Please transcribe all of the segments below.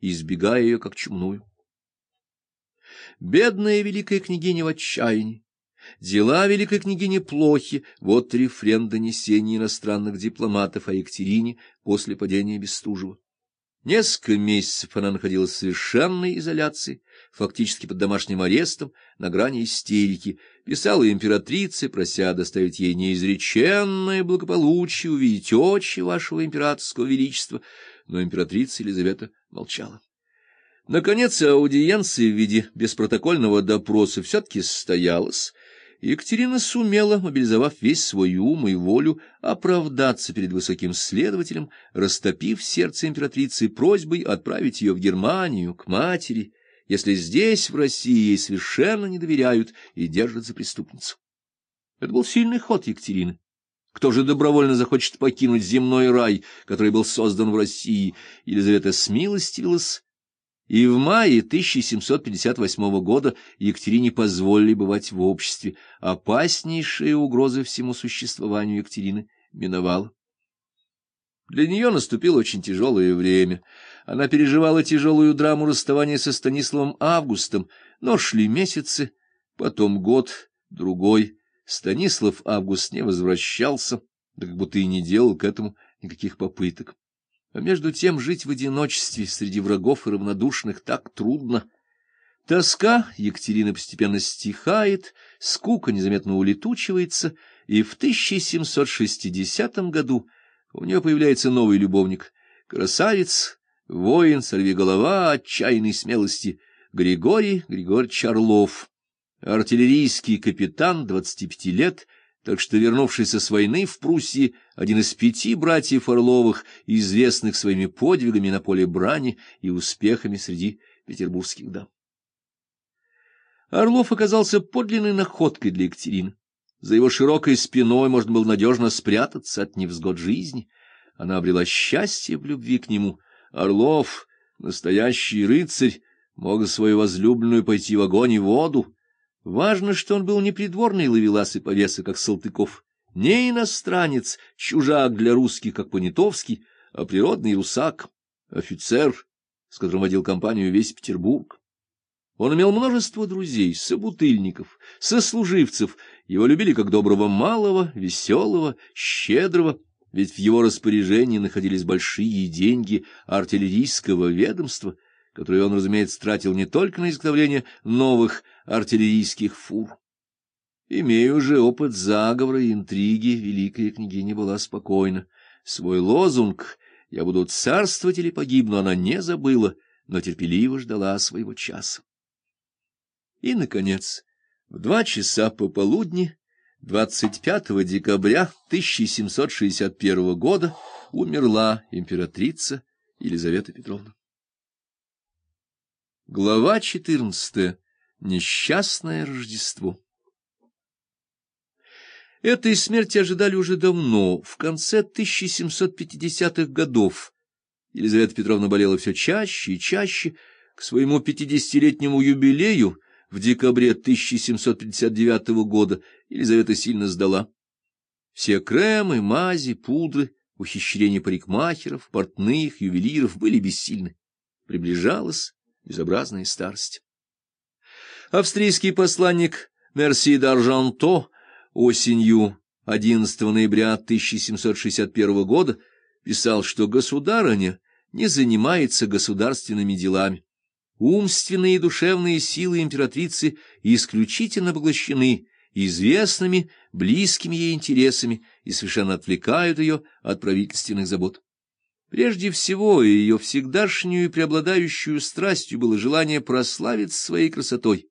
избегая ее как чумную. Бедная великая княгиня в отчаянии. Дела великой княгини плохи, вот рефрен донесений иностранных дипломатов о Екатерине после падения Бестужева. Несколько месяцев она находилась в совершенной изоляции, фактически под домашним арестом, на грани истерики, писала императрице, прося доставить ей неизреченное благополучие, увидеть очи вашего императорского величества, но императрица Елизавета молчала. Наконец, аудиенция в виде беспротокольного допроса все-таки состоялась, Екатерина сумела, мобилизовав весь свой ум и волю, оправдаться перед высоким следователем, растопив сердце императрицы просьбой отправить ее в Германию, к матери, если здесь, в России, ей совершенно не доверяют и держат за преступницу. Это был сильный ход Екатерины. Кто же добровольно захочет покинуть земной рай, который был создан в России? Елизавета смилостивилась и в мае 1758 года Екатерине позволили бывать в обществе. Опаснейшая угроза всему существованию Екатерины миновала. Для нее наступило очень тяжелое время. Она переживала тяжелую драму расставания со Станиславом Августом, но шли месяцы, потом год, другой. Станислав Август не возвращался, да как будто и не делал к этому никаких попыток. А между тем жить в одиночестве среди врагов и равнодушных так трудно. Тоска Екатерины постепенно стихает, скука незаметно улетучивается, и в 1760 году у нее появляется новый любовник — красавец, воин, сорвиголова, отчаянной смелости — Григорий Григорьевич Орлов, артиллерийский капитан, 25 лет — так что, вернувшийся с войны в Пруссии, один из пяти братьев Орловых, известных своими подвигами на поле брани и успехами среди петербургских дам. Орлов оказался подлинной находкой для Екатерины. За его широкой спиной можно было надежно спрятаться от невзгод жизни. Она обрела счастье в любви к нему. Орлов, настоящий рыцарь, мог свою возлюбленную пойти в огонь и воду, Важно, что он был не придворный ловелас и повеса, как Салтыков, не иностранец, чужак для русских, как Понятовский, а природный русак, офицер, с которым водил компанию весь Петербург. Он имел множество друзей, собутыльников, сослуживцев, его любили как доброго малого, веселого, щедрого, ведь в его распоряжении находились большие деньги артиллерийского ведомства — которые он, разумеется, тратил не только на изготовление новых артиллерийских фур. Имея уже опыт заговора и интриги, великая княгиня была спокойна. Свой лозунг «Я буду царствовать или погибну» она не забыла, но терпеливо ждала своего часа. И, наконец, в два часа пополудни 25 декабря 1761 года умерла императрица Елизавета Петровна. Глава 14. Несчастное Рождество. Этой смерти ожидали уже давно, в конце 1750-х годов. Елизавета Петровна болела все чаще и чаще. К своему пятидесятилетнему юбилею в декабре 1759 года Елизавета сильно сдала. Все кремы, мази, пудры, ухищрения парикмахеров, портных, ювелиров были бессильны. Приближалась безобразная старость. Австрийский посланник Мерси d'Аржанто осенью 11 ноября 1761 года писал, что государыня не занимается государственными делами. Умственные и душевные силы императрицы исключительно поглощены известными, близкими ей интересами и совершенно отвлекают ее от правительственных забот. Прежде всего, ее всегдашнюю преобладающую страстью было желание прославиться своей красотой.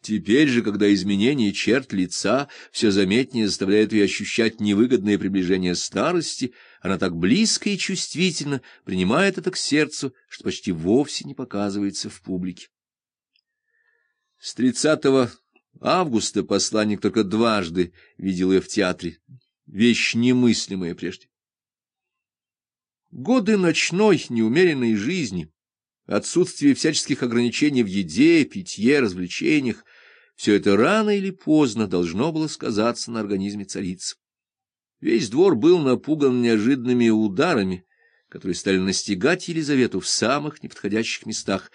Теперь же, когда изменение черт лица все заметнее заставляет ее ощущать невыгодное приближение старости, она так близко и чувствительно принимает это к сердцу, что почти вовсе не показывается в публике. С 30 августа посланник только дважды видел ее в театре, вещь немыслимая прежде. Годы ночной, неумеренной жизни, отсутствие всяческих ограничений в еде, питье, развлечениях, все это рано или поздно должно было сказаться на организме царицы. Весь двор был напуган неожиданными ударами, которые стали настигать Елизавету в самых неподходящих местах,